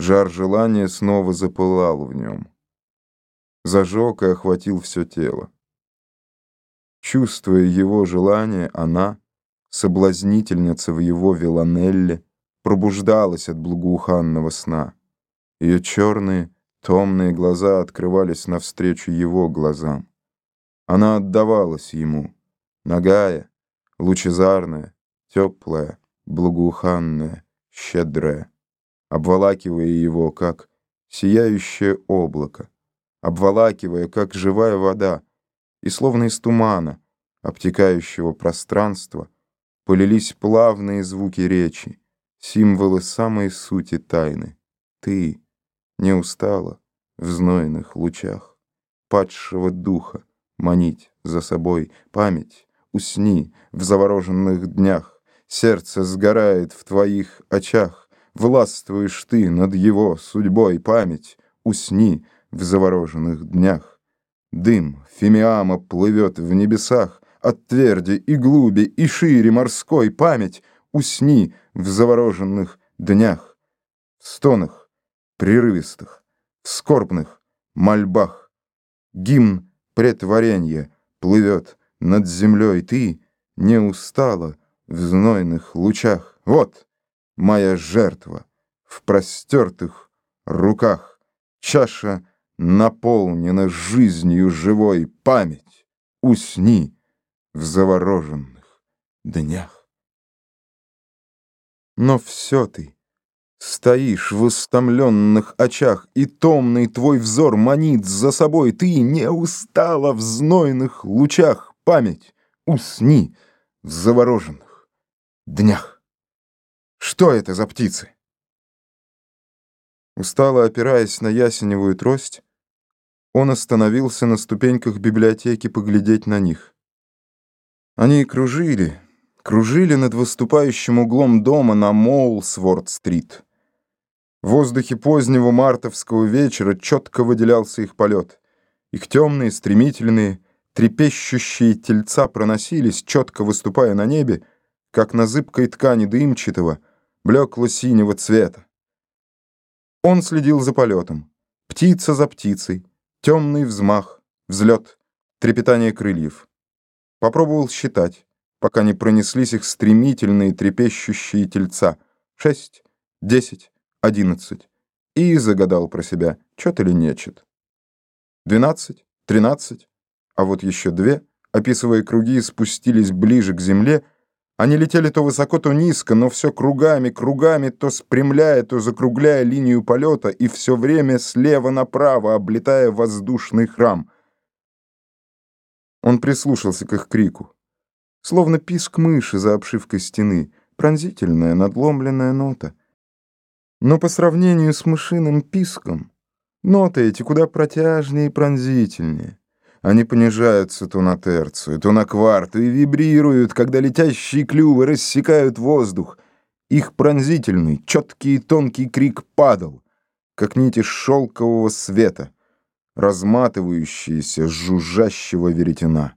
Жар желания снова запылал в нем. Зажег и охватил все тело. Чувствуя его желание, она, соблазнительница в его виланелле, пробуждалась от благоуханного сна. Ее черные, томные глаза открывались навстречу его глазам. Она отдавалась ему, нагая, лучезарная, теплая, благоуханная, щедрая обволакивая его, как сияющее облако, обволакивая, как живая вода, и словно из тумана, обтекающего пространство, полились плавные звуки речи, символы самой сути тайны. Ты не устала в знойных лучах падшего духа манить за собой память, усни в завороженных днях, сердце сгорает в твоих очах, Властвуешь ты над его судьбой память, Усни в завороженных днях. Дым фимиама плывет в небесах, От тверди и глуби и шире морской память, Усни в завороженных днях. В стонах прерывистых, в скорбных мольбах Гимн претворенья плывет над землей Ты не устала в знойных лучах. Вот! Моя жертва, в простертых руках. Чаша наполнена жизнью живой память. Усни в завороженных днях. Но все ты стоишь в истомленных очах, И томный твой взор манит за собой. Ты не устала в знойных лучах. Память, усни в завороженных днях. Что это за птицы? Устало опираясь на ясеневую трость, он остановился на ступеньках библиотеки поглядеть на них. Они кружили, кружили над выступающим углом дома на Моулсворд-стрит. В воздухе позднего мартовского вечера четко выделялся их полет. Их темные, стремительные, трепещущие тельца проносились, четко выступая на небе, как на зыбкой ткани дымчатого, блекло-синего цвета. Он следил за полетом. Птица за птицей. Темный взмах, взлет, трепетание крыльев. Попробовал считать, пока не пронеслись их стремительные трепещущие тельца. Шесть, десять, одиннадцать. И загадал про себя, чет или нечет. Двенадцать, тринадцать. А вот еще две, описывая круги, спустились ближе к земле, они летели то высоко, то низко, но все кругами, кругами, то спрямляя, то закругляя линию полета, и все время слева направо, облетая воздушный храм. Он прислушался к их крику. Словно писк мыши за обшивкой стены, пронзительная, надломленная нота. Но по сравнению с мышиным писком, ноты эти куда протяжнее и пронзительнее. Они понижаются то на терцию, то на кварту и вибрируют, когда летящие клювы рассекают воздух. Их пронзительный, четкий и тонкий крик падал, как нити шелкового света, разматывающиеся жужжащего веретена.